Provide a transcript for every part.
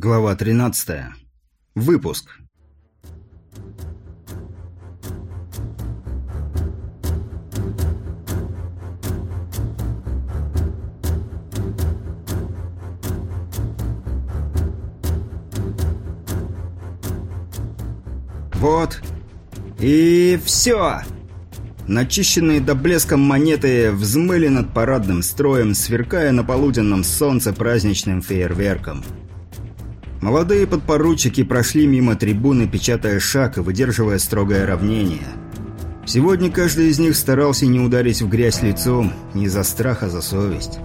Глава 13. Выпуск. Вот. И все. Начищенные до блеска монеты взмыли над парадным строем, сверкая на полуденном солнце праздничным фейерверком. Молодые подпоручики прошли мимо трибуны, печатая шаг и выдерживая строгое равнение. Сегодня каждый из них старался не ударить в грязь лицом, не за страх, а за совесть.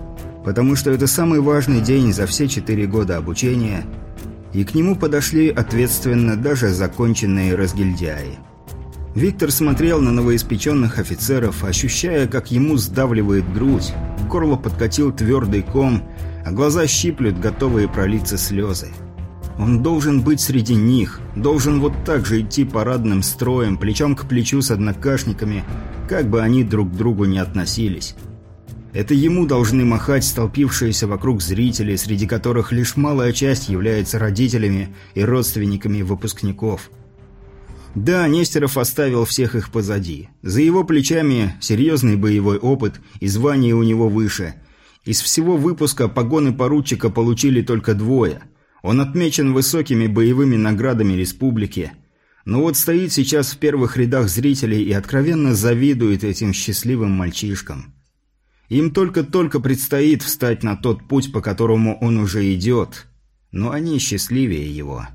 Потому что это самый важный день за все четыре года обучения, и к нему подошли ответственно даже законченные разгильдяи. Виктор смотрел на новоиспеченных офицеров, ощущая, как ему сдавливает грудь, горло подкатил твердый ком, а глаза щиплют, готовые пролиться слезы. Он должен быть среди них, должен вот так же идти парадным строем, плечом к плечу с однокашниками, как бы они друг к другу не относились. Это ему должны махать столпившиеся вокруг зрители, среди которых лишь малая часть является родителями и родственниками выпускников. Да, Нестеров оставил всех их позади. За его плечами серьезный боевой опыт и звание у него выше. Из всего выпуска погоны поручика получили только двое – он отмечен высокими боевыми наградами республики, но вот стоит сейчас в первых рядах зрителей и откровенно завидует этим счастливым мальчишкам. Им только-только предстоит встать на тот путь, по которому он уже идет, но они счастливее его.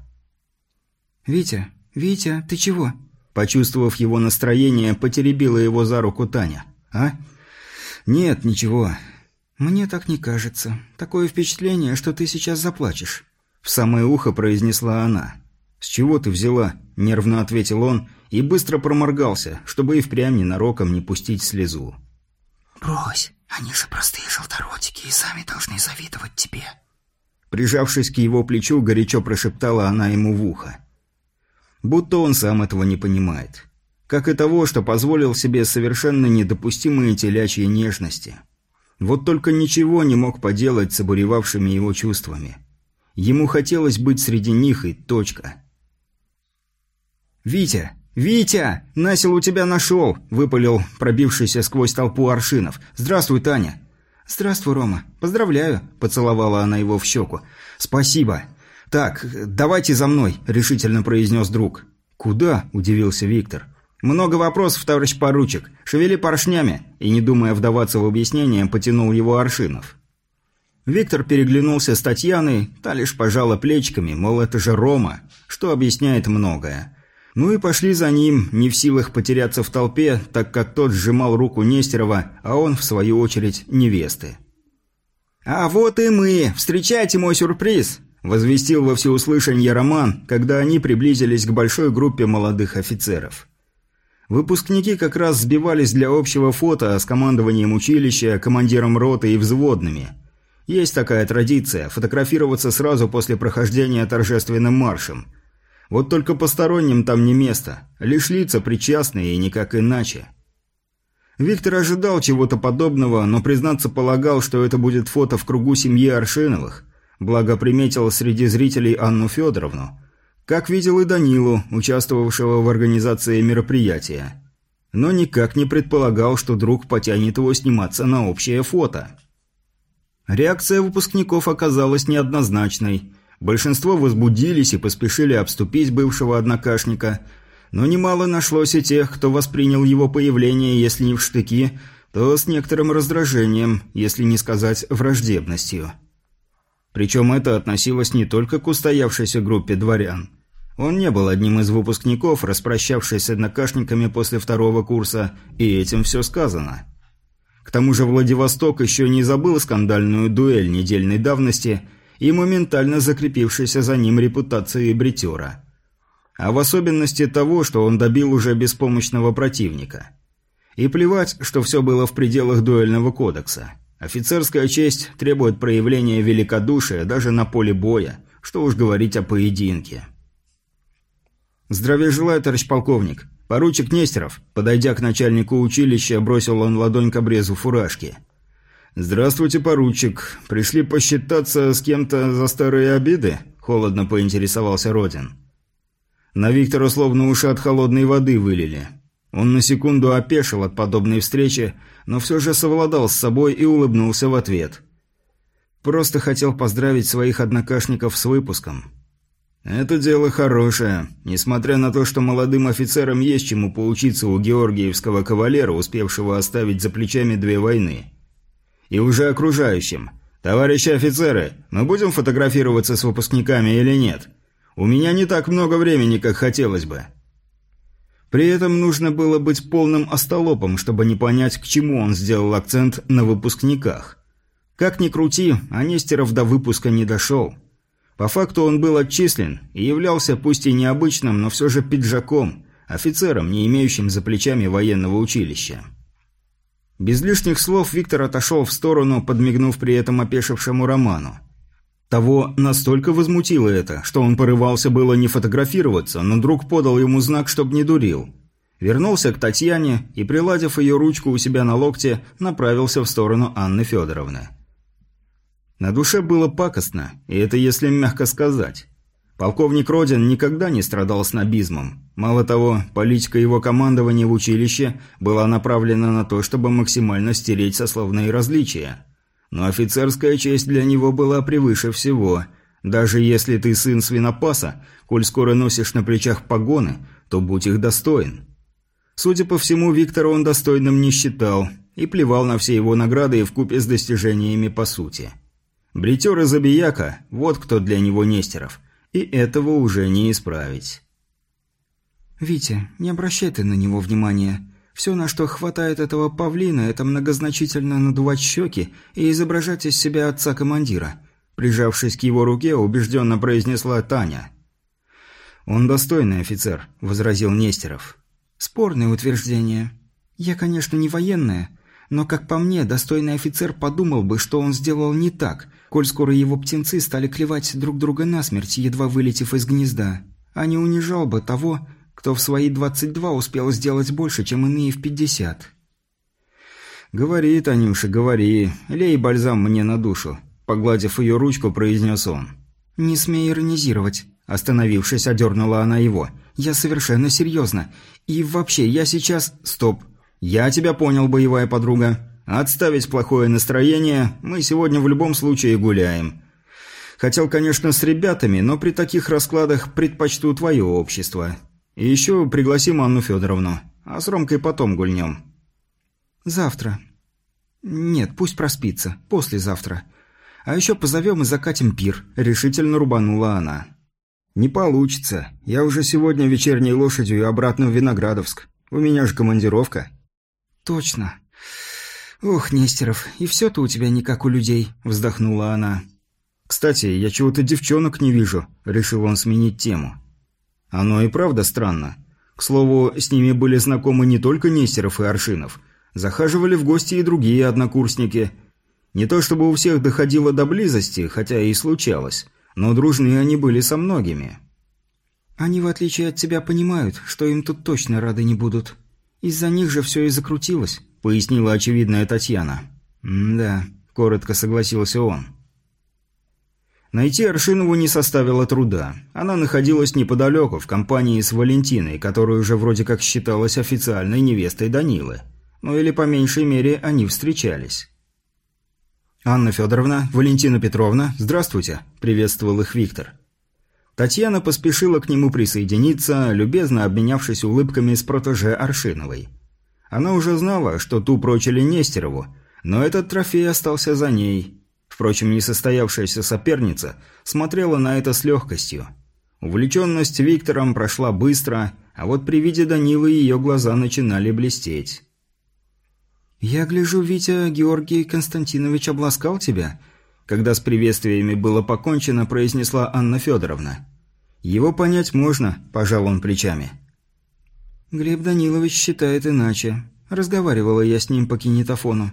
«Витя, Витя, ты чего?» Почувствовав его настроение, потеребила его за руку Таня. «А? Нет, ничего. Мне так не кажется. Такое впечатление, что ты сейчас заплачешь». В самое ухо произнесла она. «С чего ты взяла?» – нервно ответил он и быстро проморгался, чтобы и впрямь ненароком не пустить слезу. «Брось, они же простые желторотики и сами должны завидовать тебе». Прижавшись к его плечу, горячо прошептала она ему в ухо. Будто он сам этого не понимает. Как и того, что позволил себе совершенно недопустимые телячьи нежности. Вот только ничего не мог поделать с обуревавшими его чувствами. Ему хотелось быть среди них и точка. «Витя! Витя! Насил у тебя нашел!» – выпалил пробившийся сквозь толпу аршинов. «Здравствуй, Таня!» «Здравствуй, Рома. Поздравляю!» – поцеловала она его в щеку. «Спасибо!» «Так, давайте за мной», – решительно произнес друг. «Куда?» – удивился Виктор. «Много вопросов, товарищ поручик. Шевели поршнями!» И, не думая вдаваться в объяснение, потянул его Аршинов. Виктор переглянулся с Татьяной, та лишь пожала плечиками, мол, это же Рома, что объясняет многое. Ну и пошли за ним, не в силах потеряться в толпе, так как тот сжимал руку Нестерова, а он, в свою очередь, невесты. «А вот и мы! Встречайте мой сюрприз!» – возвестил во всеуслышание Роман, когда они приблизились к большой группе молодых офицеров. Выпускники как раз сбивались для общего фото с командованием училища, командиром роты и взводными – есть такая традиция – фотографироваться сразу после прохождения торжественным маршем. Вот только посторонним там не место, лишь лица причастные и никак иначе. Виктор ожидал чего-то подобного, но, признаться, полагал, что это будет фото в кругу семьи Аршиновых, благо приметил среди зрителей Анну Федоровну, как видел и Данилу, участвовавшего в организации мероприятия. Но никак не предполагал, что друг потянет его сниматься на общее фото. Реакция выпускников оказалась неоднозначной. Большинство возбудились и поспешили обступить бывшего однокашника, но немало нашлось и тех, кто воспринял его появление, если не в штыки, то с некоторым раздражением, если не сказать враждебностью. Причем это относилось не только к устоявшейся группе дворян. Он не был одним из выпускников, распрощавшись с однокашниками после второго курса, и этим все сказано. К тому же Владивосток еще не забыл скандальную дуэль недельной давности и моментально закрепившейся за ним репутации бритера. А в особенности того, что он добил уже беспомощного противника. И плевать, что все было в пределах дуэльного кодекса. Офицерская честь требует проявления великодушия даже на поле боя, что уж говорить о поединке. «Здравия желаю, товарищ полковник», «Поручик Нестеров», подойдя к начальнику училища, бросил он ладонь к обрезу фуражки. «Здравствуйте, поручик. Пришли посчитаться с кем-то за старые обиды?» холодно поинтересовался Родин. На Виктора словно уши от холодной воды вылили. Он на секунду опешил от подобной встречи, но все же совладал с собой и улыбнулся в ответ. Просто хотел поздравить своих однокашников с выпуском. Это дело хорошее, несмотря на то, что молодым офицерам есть чему поучиться у георгиевского кавалера, успевшего оставить за плечами две войны. И уже окружающим. «Товарищи офицеры, мы будем фотографироваться с выпускниками или нет? У меня не так много времени, как хотелось бы». При этом нужно было быть полным остолопом, чтобы не понять, к чему он сделал акцент на выпускниках. Как ни крути, а Нестеров до выпуска не дошел. По факту он был отчислен и являлся пусть и необычным, но все же пиджаком, офицером, не имеющим за плечами военного училища. Без лишних слов Виктор отошел в сторону, подмигнув при этом опешившему Роману. Того настолько возмутило это, что он порывался было не фотографироваться, но друг подал ему знак, чтоб не дурил. Вернулся к Татьяне и, приладив ее ручку у себя на локте, направился в сторону Анны Федоровны. На душе было пакостно, и это если мягко сказать. Полковник Родин никогда не страдал снобизмом. Мало того, политика его командования в училище была направлена на то, чтобы максимально стереть сословные различия. Но офицерская честь для него была превыше всего. Даже если ты сын свинопаса, коль скоро носишь на плечах погоны, то будь их достоин. Судя по всему, Виктора он достойным не считал и плевал на все его награды и вкупе с достижениями по сути. Бритер и забияка – вот кто для него Нестеров, и этого уже не исправить. «Витя, не обращай ты на него внимания. Все, на что хватает этого павлина, это многозначительно надувать щеки и изображать из себя отца командира», прижавшись к его руке, убежденно произнесла Таня. «Он достойный офицер», – возразил Нестеров. «Спорное утверждение. Я, конечно, не военная, но, как по мне, достойный офицер подумал бы, что он сделал не так, коль скоро его птенцы стали клевать друг друга насмерть, едва вылетев из гнезда, а не унижал бы того, кто в свои 22 успел сделать больше, чем иные в 50. «Говори, Танюша, говори, лей бальзам мне на душу», — погладив ее ручку, произнес он. «Не смей иронизировать», — остановившись, одернула она его. «Я совершенно серьезно. И вообще, я сейчас...» «Стоп. Я тебя понял, боевая подруга. Отставить плохое настроение, мы сегодня в любом случае гуляем. Хотел, конечно, с ребятами, но при таких раскладах предпочту твое общество. И еще пригласим Анну Федоровну. А с Ромкой потом гульнем». «Завтра». «Нет, пусть проспится. Послезавтра. А еще позовем и закатим пир», — решительно рубанула она. «Не получится. Я уже сегодня вечерней лошадью и обратно в Виноградовск. У меня же командировка». «Точно. Ох, Нестеров, и все-то у тебя не как у людей», — вздохнула она. «Кстати, я чего-то девчонок не вижу», — решил он сменить тему. Оно и правда странно. К слову, с ними были знакомы не только Нестеров и Аршинов. Захаживали в гости и другие однокурсники. Не то чтобы у всех доходило до близости, хотя и случалось, но дружны они были со многими. «Они, в отличие от тебя, понимают, что им тут точно рады не будут. Из-за них же все и закрутилось», — пояснила очевидная Татьяна. «Да», — коротко согласился он. Найти Аршинову не составило труда. Она находилась неподалеку, в компании с Валентиной, которая уже вроде как считалась официальной невестой Данилы. Ну или по меньшей мере они встречались. «Анна Федоровна, Валентина Петровна, здравствуйте», – приветствовал их Виктор. Татьяна поспешила к нему присоединиться, любезно обменявшись улыбками с протеже Аршиновой. Она уже знала, что ту прочили Нестерову, но этот трофей остался за ней – Впрочем, несостоявшаяся соперница смотрела на это с легкостью. Увлеченность Виктором прошла быстро, а вот при виде Данилы ее глаза начинали блестеть. «Я гляжу, Витя Георгий Константинович обласкал тебя?» Когда с приветствиями было покончено, произнесла Анна Федоровна. «Его понять можно», – пожал он плечами. «Глеб Данилович считает иначе. Разговаривала я с ним по кинетофону.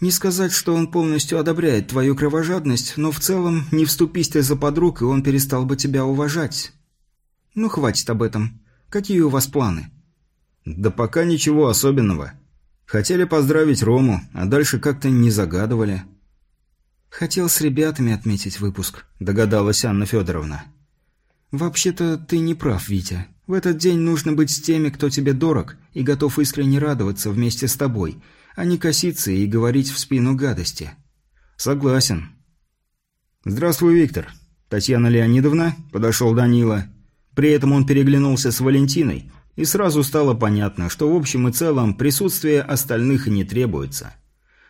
Не сказать, что он полностью одобряет твою кровожадность, но в целом не вступись ты за подруг, и он перестал бы тебя уважать. Ну, хватит об этом. Какие у вас планы? Да пока ничего особенного. Хотели поздравить Рому, а дальше как-то не загадывали. «Хотел с ребятами отметить выпуск», – догадалась Анна Федоровна. «Вообще-то ты не прав, Витя. В этот день нужно быть с теми, кто тебе дорог и готов искренне радоваться вместе с тобой, а не коситься и говорить в спину гадости». «Согласен». «Здравствуй, Виктор. Татьяна Леонидовна?» – подошел Данила. При этом он переглянулся с Валентиной, и сразу стало понятно, что в общем и целом присутствие остальных не требуется.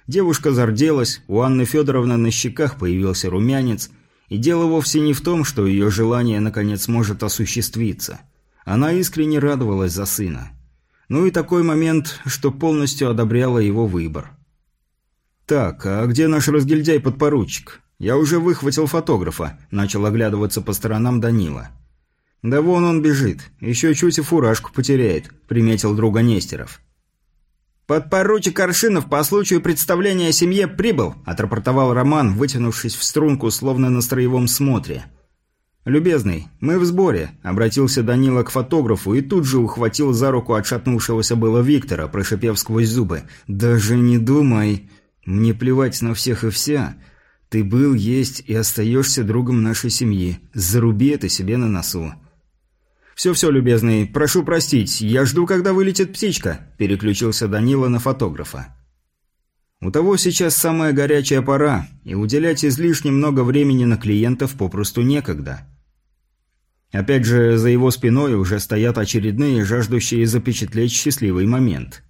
Девушка зарделась, у Анны Федоровны на щеках появился румянец, и дело вовсе не в том, что ее желание наконец может осуществиться. Она искренне радовалась за сына. Ну и такой момент, что полностью одобряла его выбор. «Так, а где наш разгильдяй-подпоручик? Я уже выхватил фотографа», – начал оглядываться по сторонам Данила. «Да вон он бежит, еще чуть и фуражку потеряет», – приметил друга Нестеров. «Подпоручик Аршинов по случаю представления семье прибыл», – отрапортовал Роман, вытянувшись в струнку, словно на строевом смотре. «Любезный, мы в сборе», – обратился Данила к фотографу и тут же ухватил за руку отшатнувшегося было Виктора, прошипев сквозь зубы. «Даже не думай. Мне плевать на всех и вся. Ты был, есть и остаешься другом нашей семьи. Заруби это себе на носу». «Все-все, любезный, прошу простить, я жду, когда вылетит птичка», – переключился Данила на фотографа. У того сейчас самая горячая пора, и уделять излишне много времени на клиентов попросту некогда. Опять же, за его спиной уже стоят очередные, жаждущие запечатлеть счастливый момент.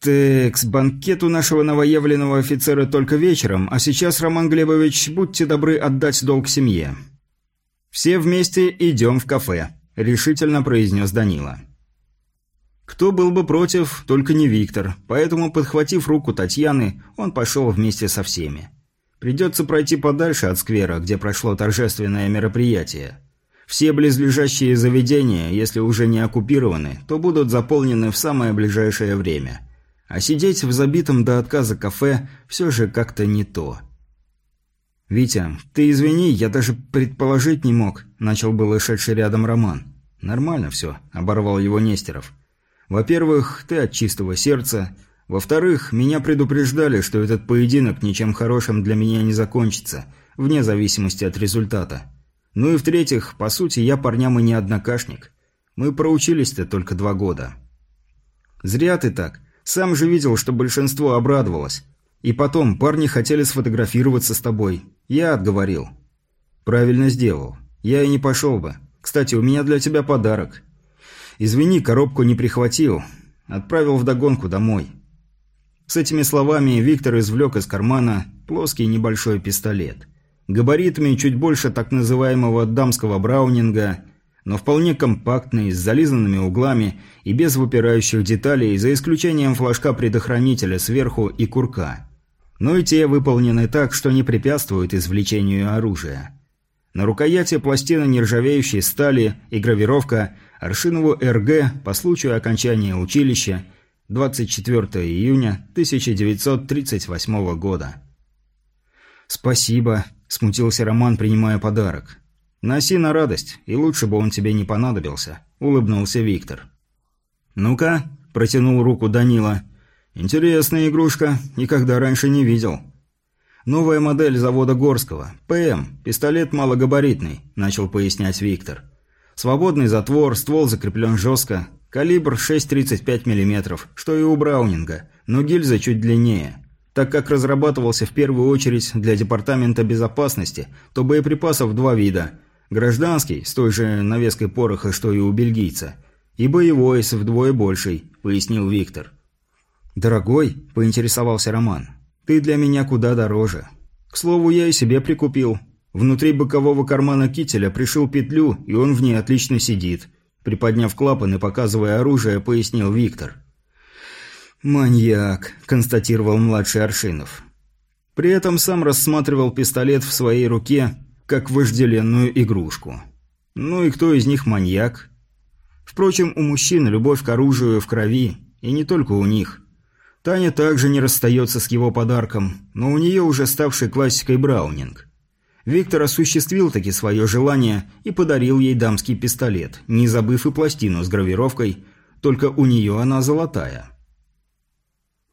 «Текс, банкет у нашего новоявленного офицера только вечером, а сейчас, Роман Глебович, будьте добры отдать долг семье. «Все вместе идем в кафе», – решительно произнес Данила. Кто был бы против, только не Виктор, поэтому, подхватив руку Татьяны, он пошел вместе со всеми. Придется пройти подальше от сквера, где прошло торжественное мероприятие. Все близлежащие заведения, если уже не оккупированы, то будут заполнены в самое ближайшее время. А сидеть в забитом до отказа кафе все же как-то не то. «Витя, ты извини, я даже предположить не мог», – начал был шедший рядом Роман. «Нормально все», – оборвал его Нестеров. «Во-первых, ты от чистого сердца. Во-вторых, меня предупреждали, что этот поединок ничем хорошим для меня не закончится, вне зависимости от результата. Ну и в-третьих, по сути, я парням и не однокашник. Мы проучились-то только два года». «Зря ты так. Сам же видел, что большинство обрадовалось. И потом, парни хотели сфотографироваться с тобой. Я отговорил. Правильно сделал. Я и не пошел бы. Кстати, у меня для тебя подарок. Извини, коробку не прихватил. Отправил вдогонку домой. С этими словами Виктор извлек из кармана плоский небольшой пистолет. Габаритами чуть больше так называемого дамского браунинга, но вполне компактный, с зализанными углами и без выпирающих деталей, за исключением флажка предохранителя сверху и курка но и те выполнены так, что не препятствуют извлечению оружия. На рукояти пластина нержавеющей стали и гравировка Аршинову РГ по случаю окончания училища 24 июня 1938 года. «Спасибо», – смутился Роман, принимая подарок. «Носи на радость, и лучше бы он тебе не понадобился», – улыбнулся Виктор. «Ну-ка», – протянул руку Данила – «Интересная игрушка. Никогда раньше не видел». «Новая модель завода Горского. ПМ. Пистолет малогабаритный», – начал пояснять Виктор. «Свободный затвор, ствол закреплен жестко. Калибр 6,35 мм, что и у Браунинга, но гильза чуть длиннее. Так как разрабатывался в первую очередь для Департамента безопасности, то боеприпасов два вида. Гражданский, с той же навеской пороха, что и у бельгийца, и боевой, с вдвое большей», – пояснил Виктор. «Дорогой?» – поинтересовался Роман. «Ты для меня куда дороже. К слову, я и себе прикупил. Внутри бокового кармана кителя пришил петлю, и он в ней отлично сидит». Приподняв клапан и показывая оружие, пояснил Виктор. «Маньяк», – констатировал младший Аршинов. При этом сам рассматривал пистолет в своей руке, как вожделенную игрушку. Ну и кто из них маньяк? Впрочем, у мужчин любовь к оружию в крови, и не только у них – Таня также не расстается с его подарком, но у нее уже ставший классикой Браунинг. Виктор осуществил таки свое желание и подарил ей дамский пистолет, не забыв и пластину с гравировкой, только у нее она золотая.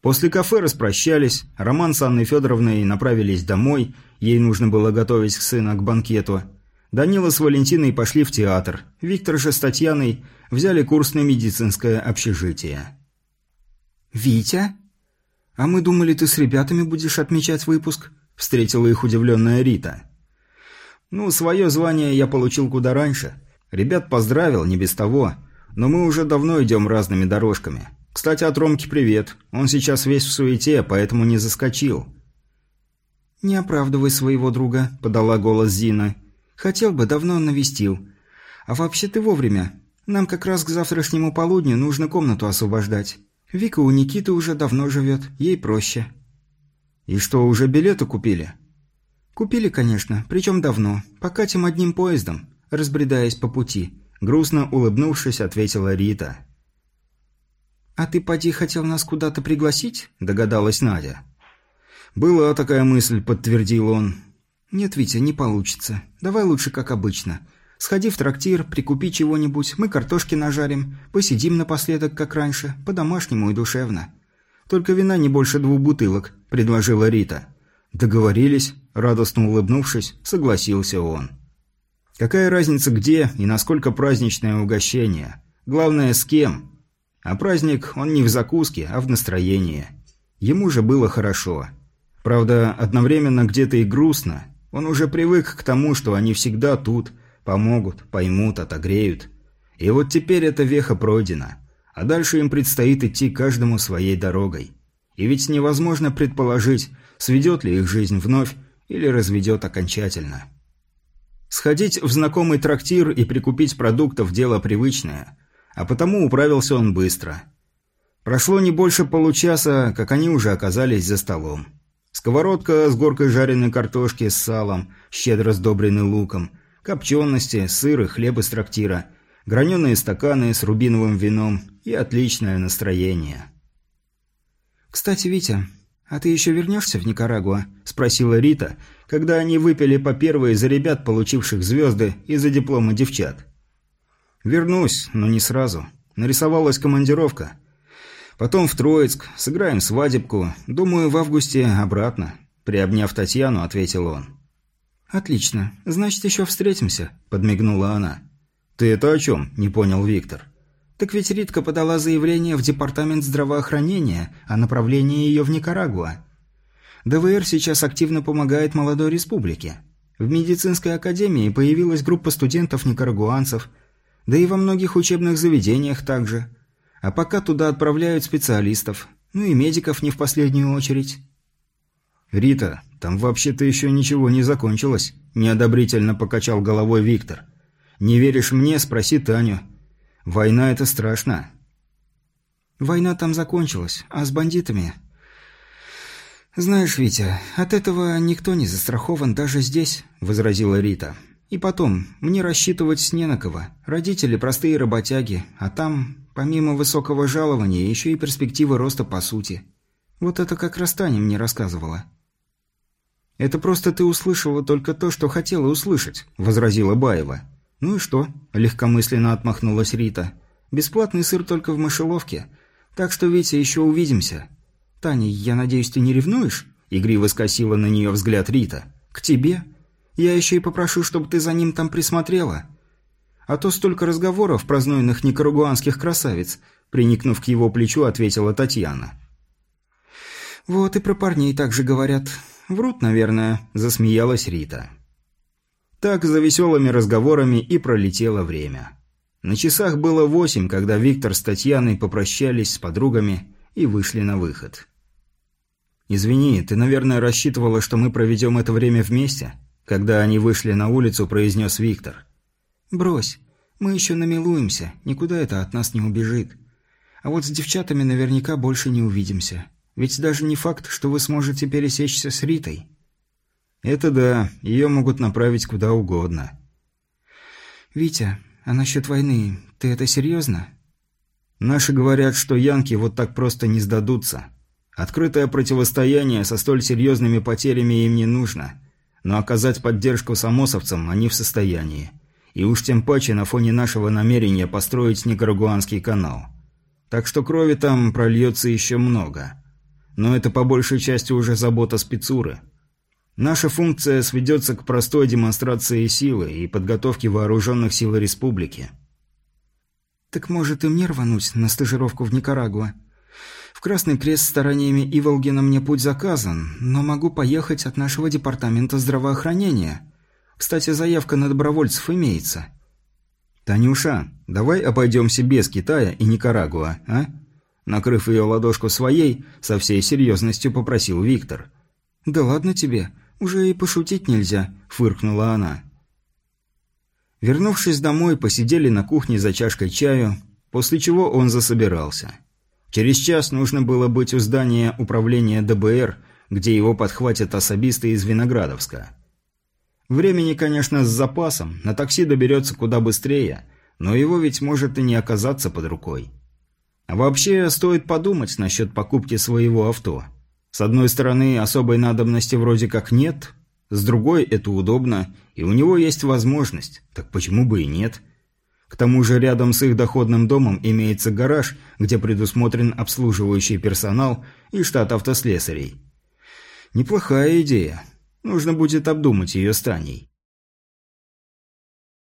После кафе распрощались, Роман с Анной Федоровной направились домой, ей нужно было готовить сына к банкету. Данила с Валентиной пошли в театр, Виктор же с Татьяной взяли курс на медицинское общежитие. «Витя? А мы думали, ты с ребятами будешь отмечать выпуск?» – встретила их удивленная Рита. «Ну, свое звание я получил куда раньше. Ребят поздравил, не без того. Но мы уже давно идем разными дорожками. Кстати, от Ромки привет. Он сейчас весь в суете, поэтому не заскочил». «Не оправдывай своего друга», – подала голос Зина. «Хотел бы, давно навестил. А вообще ты вовремя. Нам как раз к завтрашнему полудню нужно комнату освобождать. Вика у Никиты уже давно живет, ей проще». «И что, уже билеты купили?» «Купили, конечно, причем давно. Покатим одним поездом, разбредаясь по пути», – грустно улыбнувшись, ответила Рита. «А ты, поди, хотел нас куда-то пригласить?» – догадалась Надя. «Была такая мысль», – подтвердил он. «Нет, Витя, не получится. Давай лучше как обычно. Сходи в трактир, прикупи чего-нибудь, мы картошки нажарим, посидим напоследок, как раньше, по-домашнему и душевно. Только вина не больше двух бутылок», – предложила Рита. «Договорились», – радостно улыбнувшись, согласился он. «Какая разница где и насколько праздничное угощение? Главное, с кем?» А праздник, он не в закуске, а в настроении. Ему же было хорошо. Правда, одновременно где-то и грустно. Он уже привык к тому, что они всегда тут, помогут, поймут, отогреют. И вот теперь эта веха пройдена. А дальше им предстоит идти каждому своей дорогой. И ведь невозможно предположить, сведет ли их жизнь вновь или разведет окончательно. Сходить в знакомый трактир и прикупить продуктов – дело привычное – а потому управился он быстро. Прошло не больше получаса, как они уже оказались за столом. Сковородка с горкой жареной картошки с салом, щедро сдобренный луком, копчености, сыр и хлеб из трактира, граненые стаканы с рубиновым вином и отличное настроение. «Кстати, Витя, а ты еще вернешься в Никарагуа?» – спросила Рита, когда они выпили по первой за ребят, получивших звезды, и за дипломы девчат. «Вернусь, но не сразу. Нарисовалась командировка. Потом в Троицк, сыграем свадебку. Думаю, в августе обратно». Приобняв Татьяну, ответил он. «Отлично. Значит, еще встретимся», – подмигнула она. «Ты это о чем?» – не понял Виктор. «Так ведь Ритка подала заявление в Департамент здравоохранения о направлении ее в Никарагуа. ДВР сейчас активно помогает молодой республике. В медицинской академии появилась группа студентов-никарагуанцев – да и во многих учебных заведениях также. А пока туда отправляют специалистов. Ну и медиков не в последнюю очередь. «Рита, там вообще-то еще ничего не закончилось», – неодобрительно покачал головой Виктор. «Не веришь мне? Спроси Таню. Война – это страшно». «Война там закончилась, а с бандитами...» «Знаешь, Витя, от этого никто не застрахован даже здесь», – возразила Рита. И потом, мне рассчитывать не на кого. Родители простые работяги, а там, помимо высокого жалования, еще и перспективы роста по сути. Вот это как раз Таня мне рассказывала. «Это просто ты услышала только то, что хотела услышать», – возразила Баева. «Ну и что?» – легкомысленно отмахнулась Рита. «Бесплатный сыр только в мышеловке. Так что, Витя, еще увидимся». «Таня, я надеюсь, ты не ревнуешь?» – игриво скосила на нее взгляд Рита. «К тебе?» Я еще и попрошу, чтобы ты за ним там присмотрела. А то столько разговоров про знойных никарагуанских красавиц», приникнув к его плечу, ответила Татьяна. «Вот и про парней так же говорят. Врут, наверное», – засмеялась Рита. Так за веселыми разговорами и пролетело время. На часах было восемь, когда Виктор с Татьяной попрощались с подругами и вышли на выход. «Извини, ты, наверное, рассчитывала, что мы проведем это время вместе?» Когда они вышли на улицу, произнес Виктор. «Брось, мы еще намилуемся, никуда это от нас не убежит. А вот с девчатами наверняка больше не увидимся. Ведь даже не факт, что вы сможете пересечься с Ритой». «Это да, ее могут направить куда угодно». «Витя, а насчет войны, ты это серьезно?» «Наши говорят, что янки вот так просто не сдадутся. Открытое противостояние со столь серьезными потерями им не нужно но оказать поддержку самосовцам они в состоянии. И уж тем паче на фоне нашего намерения построить Никарагуанский канал. Так что крови там прольется еще много. но это по большей части уже забота спецуры. Наша функция сведется к простой демонстрации силы и подготовке вооруженных сил республики. Так может и мне рвануть на стажировку в Никарагуа? В Красный Крест стараниями Иволгина мне путь заказан, но могу поехать от нашего департамента здравоохранения. Кстати, заявка на добровольцев имеется. «Танюша, давай обойдемся без Китая и Никарагуа, а?» Накрыв ее ладошку своей, со всей серьезностью попросил Виктор. «Да ладно тебе, уже и пошутить нельзя», — фыркнула она. Вернувшись домой, посидели на кухне за чашкой чаю, после чего он засобирался. Через час нужно было быть у здания управления ДБР, где его подхватят особисты из Виноградовска. Времени, конечно, с запасом, на такси доберется куда быстрее, но его ведь может и не оказаться под рукой. А вообще, стоит подумать насчет покупки своего авто. С одной стороны, особой надобности вроде как нет, с другой, это удобно, и у него есть возможность, так почему бы и нет? К тому же рядом с их доходным домом имеется гараж, где предусмотрен обслуживающий персонал и штат автослесарей. Неплохая идея. Нужно будет обдумать ее с Таней.